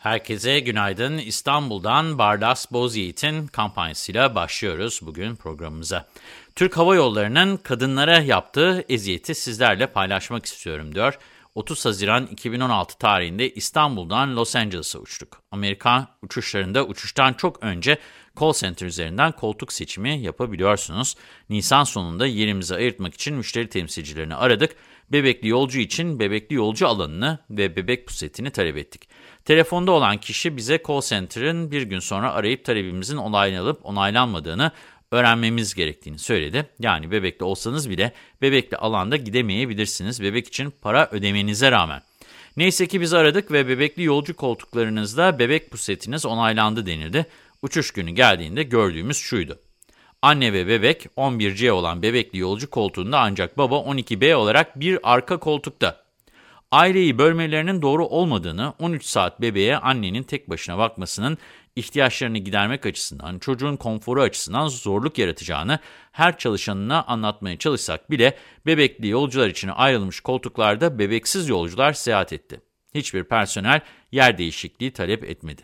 Herkese günaydın. İstanbul'dan Bardas Bozyiğit'in kampanyasıyla başlıyoruz bugün programımıza. Türk Hava Yolları'nın kadınlara yaptığı eziyeti sizlerle paylaşmak istiyorum diyor. 30 Haziran 2016 tarihinde İstanbul'dan Los Angeles'a uçtuk. Amerikan uçuşlarında uçuştan çok önce call center üzerinden koltuk seçimi yapabiliyorsunuz. Nisan sonunda yerimizi ayırtmak için müşteri temsilcilerini aradık. Bebekli yolcu için bebekli yolcu alanını ve bebek pusetini talep ettik. Telefonda olan kişi bize call center'ın bir gün sonra arayıp talebimizin onaylanıp onaylanmadığını öğrenmemiz gerektiğini söyledi. Yani bebekli olsanız bile bebekli alanda gidemeyebilirsiniz bebek için para ödemenize rağmen. Neyse ki biz aradık ve bebekli yolcu koltuklarınızda bebek pusetiniz onaylandı denildi. Uçuş günü geldiğinde gördüğümüz şuydu. Anne ve bebek 11C olan bebekli yolcu koltuğunda ancak baba 12B olarak bir arka koltukta. Aileyi bölmelerinin doğru olmadığını, 13 saat bebeğe annenin tek başına bakmasının ihtiyaçlarını gidermek açısından, çocuğun konforu açısından zorluk yaratacağını her çalışanına anlatmaya çalışsak bile bebekli yolcular için ayrılmış koltuklarda bebeksiz yolcular seyahat etti. Hiçbir personel yer değişikliği talep etmedi.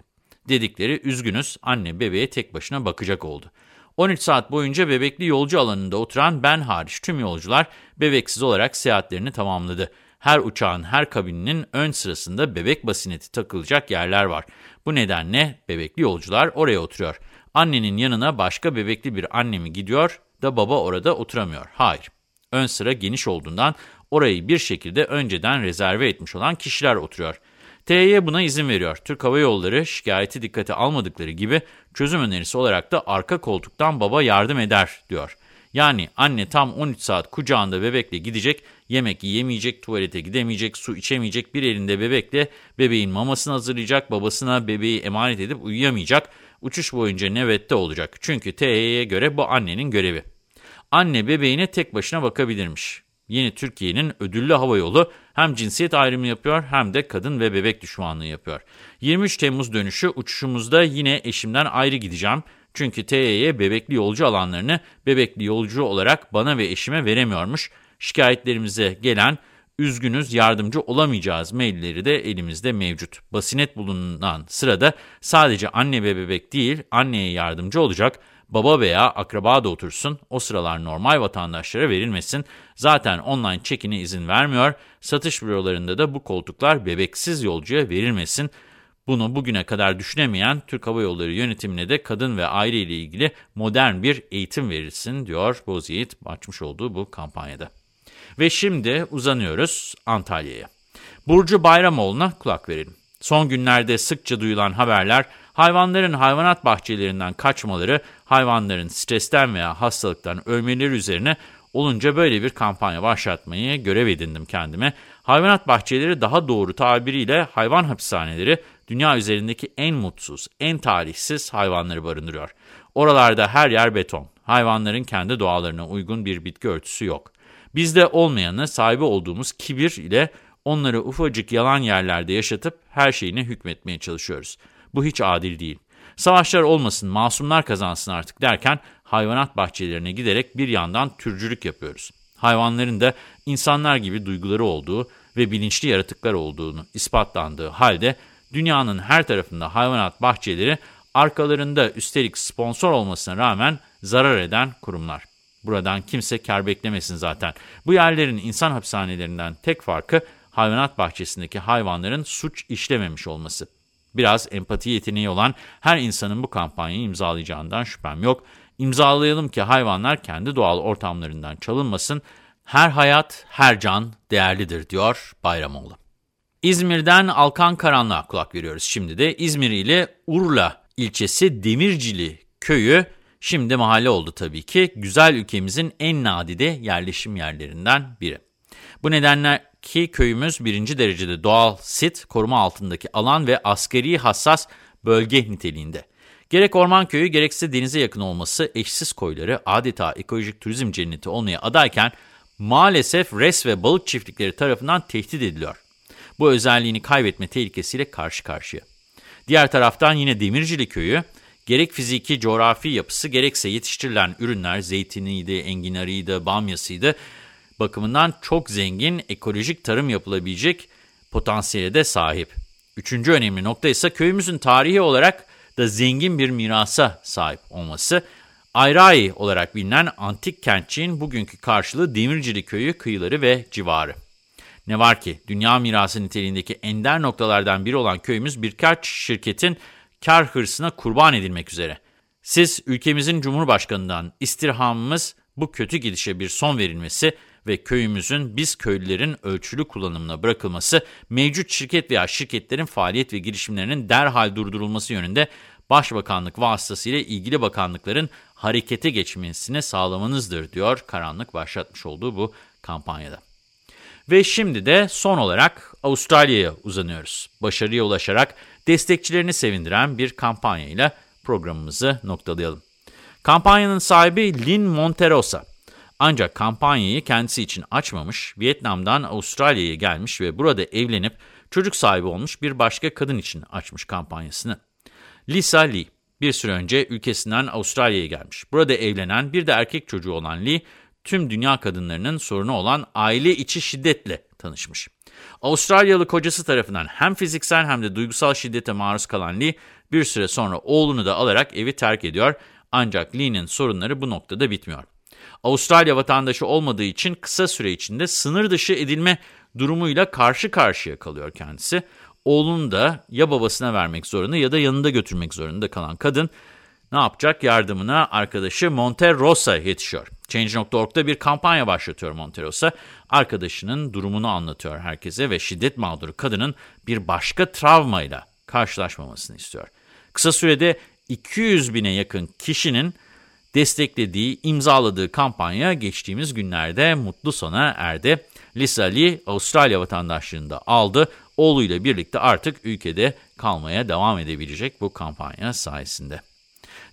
Dedikleri üzgünüz anne bebeğe tek başına bakacak oldu. 13 saat boyunca bebekli yolcu alanında oturan ben hariç tüm yolcular bebeksiz olarak seyahatlerini tamamladı. Her uçağın her kabininin ön sırasında bebek basineti takılacak yerler var. Bu nedenle bebekli yolcular oraya oturuyor. Annenin yanına başka bebekli bir anne mi gidiyor da baba orada oturamıyor? Hayır. Ön sıra geniş olduğundan orayı bir şekilde önceden rezerve etmiş olan kişiler oturuyor. TY buna izin veriyor. Türk Hava Yolları şikayeti dikkate almadıkları gibi çözüm önerisi olarak da arka koltuktan baba yardım eder diyor. Yani anne tam 13 saat kucağında bebekle gidecek, yemek yiyemeyecek, tuvalete gidemeyecek, su içemeyecek, bir elinde bebekle bebeğin mamasını hazırlayacak, babasına bebeği emanet edip uyuyamayacak, uçuş boyunca nöbette olacak. Çünkü TY'ye göre bu annenin görevi. Anne bebeğine tek başına bakabilirmiş. Yeni Türkiye'nin ödüllü hava yolu hem cinsiyet ayrımı yapıyor hem de kadın ve bebek düşmanlığı yapıyor. 23 Temmuz dönüşü uçuşumuzda yine eşimden ayrı gideceğim. Çünkü TY'ye bebekli yolcu alanlarını bebekli yolcu olarak bana ve eşime veremiyormuş. Şikayetlerimize gelen üzgünüz yardımcı olamayacağız mailleri de elimizde mevcut. Basinet bulunan sırada sadece anne ve bebek değil anneye yardımcı olacak baba veya akraba da otursun, o sıralar normal vatandaşlara verilmesin. Zaten online çekine izin vermiyor, satış bürolarında da bu koltuklar bebeksiz yolcuya verilmesin. Bunu bugüne kadar düşünemeyen Türk Hava Yolları yönetimine de kadın ve aile ile ilgili modern bir eğitim verilsin diyor Bozyiğit açmış olduğu bu kampanyada. Ve şimdi uzanıyoruz Antalya'ya. Burcu Bayramoğlu'na kulak verelim. Son günlerde sıkça duyulan haberler hayvanların hayvanat bahçelerinden kaçmaları, hayvanların stresten veya hastalıktan ölmeleri üzerine olunca böyle bir kampanya başlatmayı görev edindim kendime. Hayvanat bahçeleri daha doğru tabiriyle hayvan hapishaneleri dünya üzerindeki en mutsuz, en tarihsiz hayvanları barındırıyor. Oralarda her yer beton. Hayvanların kendi doğalarına uygun bir bitki örtüsü yok. Bizde olmayanı sahibi olduğumuz kibir ile onları ufacık yalan yerlerde yaşatıp her şeyine hükmetmeye çalışıyoruz. Bu hiç adil değil. Savaşlar olmasın, masumlar kazansın artık derken hayvanat bahçelerine giderek bir yandan türcülük yapıyoruz. Hayvanların da insanlar gibi duyguları olduğu ve bilinçli yaratıklar olduğunu ispatlandığı halde dünyanın her tarafında hayvanat bahçeleri arkalarında üstelik sponsor olmasına rağmen zarar eden kurumlar. Buradan kimse kar beklemesin zaten. Bu yerlerin insan hapishanelerinden tek farkı hayvanat bahçesindeki hayvanların suç işlememiş olması. Biraz empati yeteneği olan her insanın bu kampanyayı imzalayacağından şüphem yok. İmzalayalım ki hayvanlar kendi doğal ortamlarından çalınmasın. Her hayat, her can değerlidir diyor Bayramoğlu. İzmir'den Alkan Karanlığa kulak veriyoruz. Şimdi de İzmir ile Urla ilçesi Demircili köyü şimdi mahalle oldu tabii ki. Güzel ülkemizin en nadide yerleşim yerlerinden biri. Bu nedenle ki köyümüz birinci derecede doğal sit koruma altındaki alan ve askeri hassas bölge niteliğinde. Gerek orman köyü gerekse denize yakın olması eşsiz koyları adeta ekolojik turizm cenneti olmaya adayken maalesef res ve balık çiftlikleri tarafından tehdit ediliyor. Bu özelliğini kaybetme tehlikesiyle karşı karşıya. Diğer taraftan yine Demircili köyü gerek fiziki coğrafi yapısı gerekse yetiştirilen ürünler zeytiniydi, enginarıydı, bamyasıydı bakımından çok zengin ekolojik tarım yapılabilecek potansiyele de sahip. Üçüncü önemli nokta ise köyümüzün tarihi olarak da zengin bir mirasa sahip olması. Ayrai olarak bilinen antik kentçiğin bugünkü karşılığı Demircili köyü, kıyıları ve civarı. Ne var ki dünya mirası niteliğindeki ender noktalardan biri olan köyümüz birkaç şirketin kar hırsına kurban edilmek üzere. Siz ülkemizin Cumhurbaşkanı'ndan istirhamımız bu kötü gidişe bir son verilmesi ve köyümüzün biz köylülerin ölçülü kullanımına bırakılması, mevcut şirket veya şirketlerin faaliyet ve girişimlerinin derhal durdurulması yönünde Başbakanlık vasıtasıyla ilgili bakanlıkların harekete geçmesini sağlamanızdır, diyor karanlık başlatmış olduğu bu kampanyada. Ve şimdi de son olarak Avustralya'ya uzanıyoruz. Başarıya ulaşarak destekçilerini sevindiren bir kampanyayla programımızı noktalayalım. Kampanyanın sahibi Lynn Monterosa. Ancak kampanyayı kendisi için açmamış, Vietnam'dan Avustralya'ya gelmiş ve burada evlenip çocuk sahibi olmuş bir başka kadın için açmış kampanyasını. Lisa Lee bir süre önce ülkesinden Avustralya'ya gelmiş. Burada evlenen bir de erkek çocuğu olan Lee, tüm dünya kadınlarının sorunu olan aile içi şiddetle tanışmış. Avustralyalı kocası tarafından hem fiziksel hem de duygusal şiddete maruz kalan Lee, bir süre sonra oğlunu da alarak evi terk ediyor. Ancak Lee'nin sorunları bu noktada bitmiyor. Avustralya vatandaşı olmadığı için kısa süre içinde sınır dışı edilme durumuyla karşı karşıya kalıyor kendisi. Oğlunu da ya babasına vermek zorunda ya da yanında götürmek zorunda kalan kadın ne yapacak? Yardımına arkadaşı Monterosa yetişiyor. Change.org'da bir kampanya başlatıyor Monterosa. Arkadaşının durumunu anlatıyor herkese ve şiddet mağduru kadının bir başka travmayla karşılaşmamasını istiyor. Kısa sürede 200 bine yakın kişinin desteklediği, imzaladığı kampanya geçtiğimiz günlerde mutlu sona erdi. Lisa Lee Avustralya vatandaşlığını da aldı. Oğluyla birlikte artık ülkede kalmaya devam edebilecek bu kampanya sayesinde.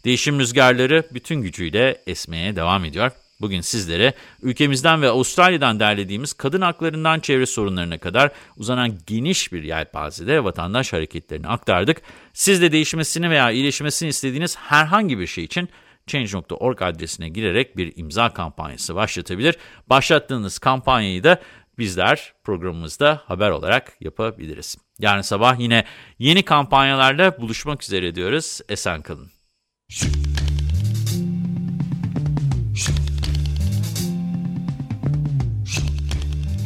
Değişim rüzgarları bütün gücüyle esmeye devam ediyor. Bugün sizlere ülkemizden ve Avustralya'dan derlediğimiz kadın haklarından çevre sorunlarına kadar uzanan geniş bir yelpazede vatandaş hareketlerini aktardık. Siz de değişmesini veya iyileşmesini istediğiniz herhangi bir şey için Change.org adresine girerek bir imza kampanyası başlatabilir. Başlattığınız kampanyayı da bizler programımızda haber olarak yapabiliriz. Yarın sabah yine yeni kampanyalarla buluşmak üzere diyoruz. Esen kalın.